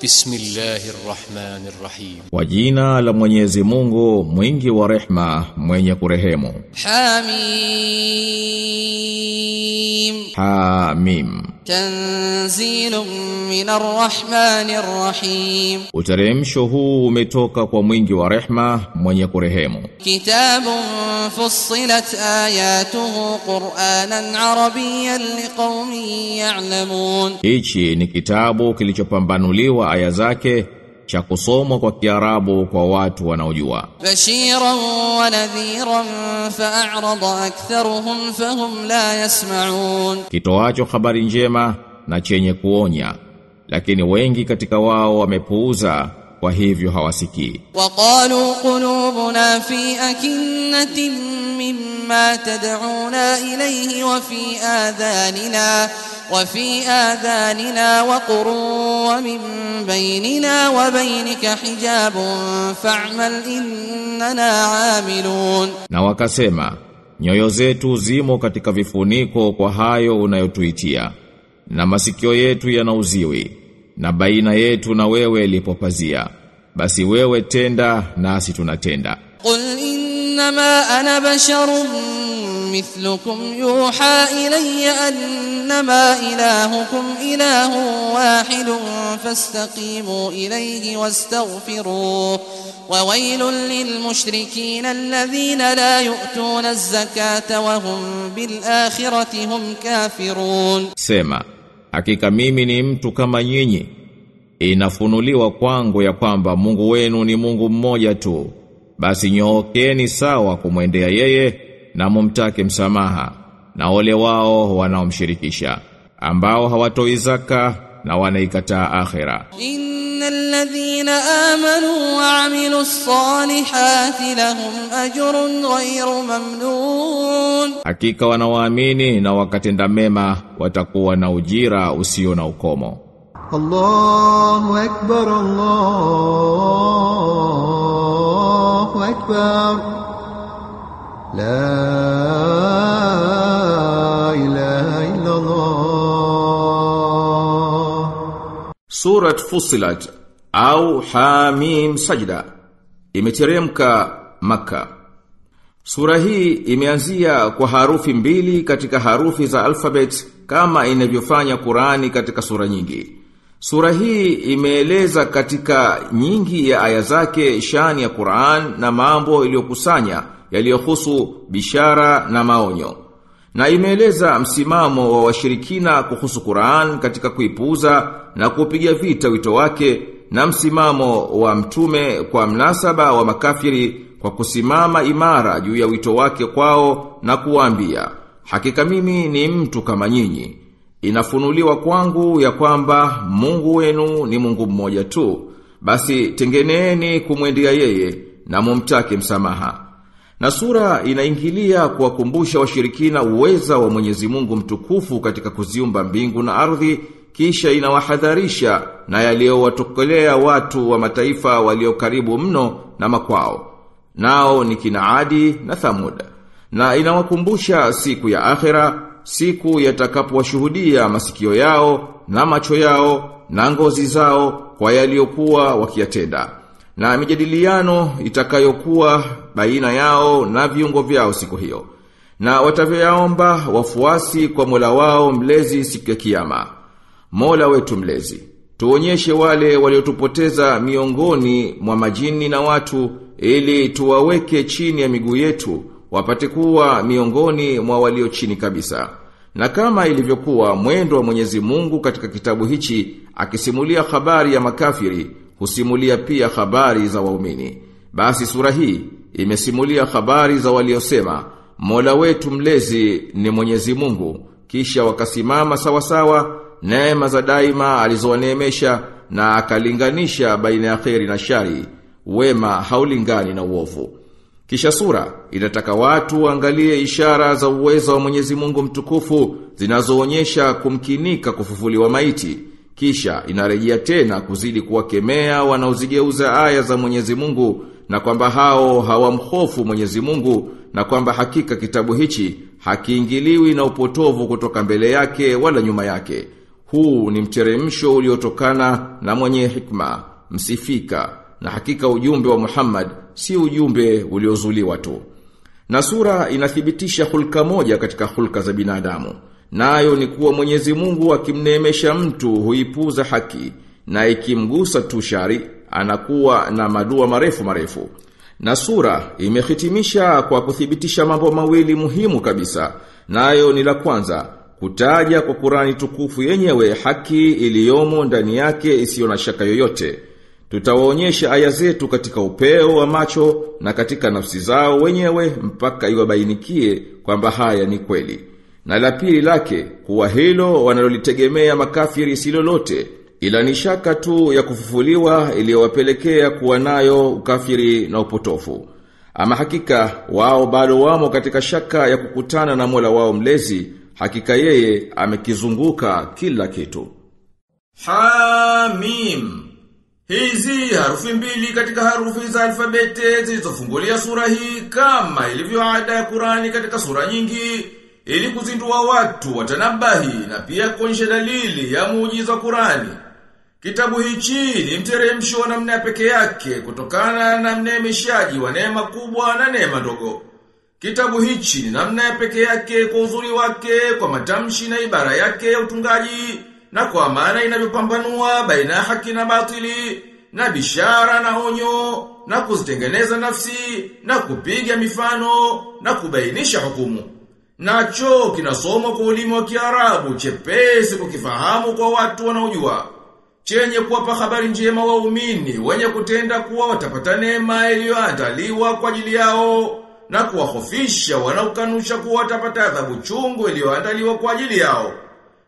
Bismillahirrahmanirrahim. Kwa jina la Mwenyezi Mungu, mwingi wa rehma, mwenye kurehemu. Hamim. Hamim. Tanzilun min arrahmani rrahim, Utaremsho huu umetoka kwa mwingi wa rehma mwenye kurehemu. Kitabun fussilat ayatuhu qur'anan arabiyyan liqaumin ya'lamun, hichi ni kitabu kilichopambanuliwa aya zake cha kusomwa kwa Kiarabu kwa watu wanaojua. Bashiran wa nadhiran fa'arada aktharuhum fahum la yasma'un, kitoacho habari njema na chenye kuonya, lakini wengi katika wao wamepuuza kwa hivyo hawasikii. Waqalu qulubuna fi akinnatin مما تدعونا إليه وفي آذاننا وفي آذاننا وقر ومن بيننا وبينك حجاب فاعمل إننا عاملون na wakasema nyoyo zetu zimo katika vifuniko kwa hayo unayotuitia na masikio yetu yana uziwi na baina yetu na wewe lipopazia basi wewe tenda nasi tunatenda قل إنما أنا بشر مثلكم يوحى إلي أنما إلهكم إله واحد فاستقيموا إليه واستغفروه وويل للمشركين الذين لا يؤتون الزكاة وهم بالآخرة هم كافرون Sema, hakika mimi ni mtu kama nyinyi. Inafunuliwa kwangu ya kwamba Mungu wenu ni Mungu mmoja tu. basi nyookeni sawa kumwendea yeye na mumtake msamaha na ole wao wanaomshirikisha ambao hawatoi zaka na wanaikataa akhira innal ladhina amanu wa amilus salihati lahum ajrun ghayru mamnun. Hakika wanaoamini na wakatenda mema watakuwa na ujira usio na ukomo. Allahu akbar Allah. أكبر لا إله إلا الله Surat Fusilat au Hamim Sajda imeteremka Makka. Sura hii imeanzia kwa harufi mbili katika harufi za alphabet kama inavyofanya Qurani katika sura nyingi. Sura hii imeeleza katika nyingi ya aya zake shani ya Qur'an na mambo iliyokusanya yaliyohusu bishara na maonyo. Na imeeleza msimamo wa washirikina kuhusu Qur'an katika kuipuuza na kupiga vita wito wake na msimamo wa mtume kwa mnasaba wa makafiri kwa kusimama imara juu ya wito wake kwao na kuwaambia hakika mimi ni mtu kama nyinyi inafunuliwa kwangu ya kwamba Mungu wenu ni Mungu mmoja tu. Basi tengeneeni kumwendea yeye na mumtake msamaha. Na sura inaingilia kuwakumbusha washirikina uweza wa Mwenyezi Mungu mtukufu katika kuziumba mbingu na ardhi kisha inawahadharisha na yaliyowatokelea watu wa mataifa walio karibu mno na makwao. Nao ni kinaadi na Thamuda. na inawakumbusha siku ya akhera siku yatakapowashuhudia masikio yao na macho yao na ngozi zao kwa yaliyokuwa wakiyatenda. Na mijadiliano itakayokuwa baina yao na viungo vyao siku hiyo. Na watavyoyaomba wafuasi kwa Mola wao mlezi siku ya kiyama. Mola wetu mlezi tuonyeshe wale waliotupoteza miongoni mwa majini na watu ili tuwaweke chini ya miguu yetu wapate kuwa miongoni mwa walio chini kabisa. Na kama ilivyokuwa mwendo wa Mwenyezi Mungu katika kitabu hichi akisimulia habari ya makafiri husimulia pia habari za waumini. Basi sura hii imesimulia habari za waliosema Mola wetu mlezi ni Mwenyezi Mungu. Kisha wakasimama sawa sawa neema za daima alizowaneemesha na akalinganisha baina ya kheri na shari wema haulingani na uovu kisha sura inataka watu waangalie ishara za uwezo wa Mwenyezi Mungu mtukufu zinazoonyesha kumkinika kufufuliwa maiti. Kisha inarejea tena kuzidi kuwakemea wanaozigeuza aya za Mwenyezi Mungu na kwamba hao hawamhofu Mwenyezi Mungu na kwamba hakika kitabu hichi hakiingiliwi na upotovu kutoka mbele yake wala nyuma yake. Huu ni mteremsho uliotokana na mwenye hikma, msifika, na hakika ujumbe wa Muhammad si ujumbe uliozuliwa tu. Na sura inathibitisha hulka moja katika hulka za binadamu. Nayo ni kuwa Mwenyezi Mungu akimneemesha mtu huipuza haki na ikimgusa tu shari anakuwa na madua marefu marefu. Na sura imehitimisha kwa kuthibitisha mambo mawili muhimu kabisa. Nayo ni la kwanza kutaja kwa kurani tukufu yenyewe haki iliyomo ndani yake isiyo na shaka yoyote. Tutawaonyesha aya zetu katika upeo wa macho na katika nafsi zao wenyewe mpaka iwabainikie kwamba haya ni kweli. Na la pili lake kuwa hilo wanalolitegemea makafiri si lolote ila ni shaka tu ya kufufuliwa iliyowapelekea kuwa nayo ukafiri na upotofu. Ama hakika wao bado wamo katika shaka ya kukutana na Mola wao mlezi, hakika yeye amekizunguka kila kitu. Hamim Hizi harufi mbili katika harufi za alfabete zilizofungulia sura hii kama ilivyo ada ya Qurani katika sura nyingi ili kuzindua watu watanabahi na pia kuonyesha dalili ya muujiza wa Qurani. Kitabu hichi ni mteremsho wa namna peke yake kutokana na mneemeshaji wa neema kubwa na neema ndogo. Kitabu hichi ni namna ya peke yake kwa uzuri wake, kwa matamshi na ibara yake ya utungaji, na kwa maana inavyopambanua baina haki na batili, na bishara na onyo, na kuzitengeneza nafsi, na kupiga mifano, na kubainisha hukumu. Nacho kinasomwa kwa ulimi wa Kiarabu chepesi kukifahamu kwa watu wanaojua chenye kuwapa habari njema waumini wenye kutenda kuwa watapata neema iliyoandaliwa kwa ajili yao na kuwahofisha wanaokanusha kuwa watapata adhabu chungu iliyoandaliwa kwa ajili yao.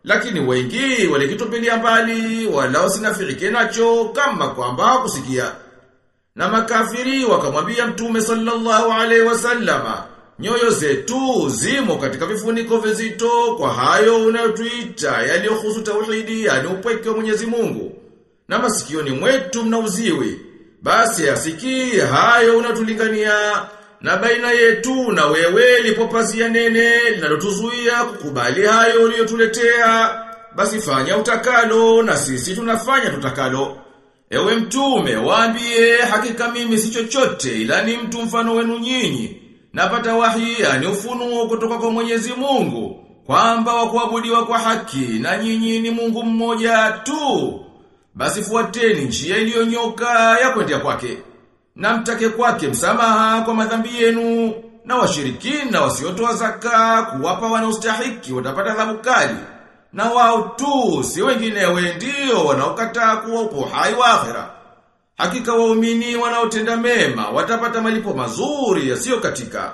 Lakini wengi walikitupilia mbali wala wasinafirike nacho kama kwamba kusikia. Na makafiri wakamwambia Mtume sallallahu alaihi wasallama, nyoyo zetu zimo katika vifuniko vizito kwa hayo unayotuita yaliyohusu tauhidi yani upweke wa Mwenyezi Mungu. Na masikioni mwetu mna uziwi. Basi asikii hayo unatulingania na baina yetu na wewe lipo pazia nene linalotuzuia kukubali hayo uliyotuletea. Basi fanya utakalo na sisi tunafanya tutakalo. Ewe mtume, waambie hakika mimi si chochote ila ni mtu mfano wenu nyinyi. Napata wahi yani ufunuo kutoka kwa Mwenyezi Mungu kwamba wa kuabudiwa kwa haki na nyinyi ni Mungu mmoja tu. Basi fuateni njia iliyonyoka ya kwendea kwake. Na mtake kwake msamaha kwa madhambi yenu na washirikina wasiotoa zaka kuwapa wanaostahiki watapata adhabu kali. Na wao tu si wenginewe ndio wanaokataa kuwa upo hai wa akhera. Hakika waumini wanaotenda mema watapata malipo mazuri yasiyo katika.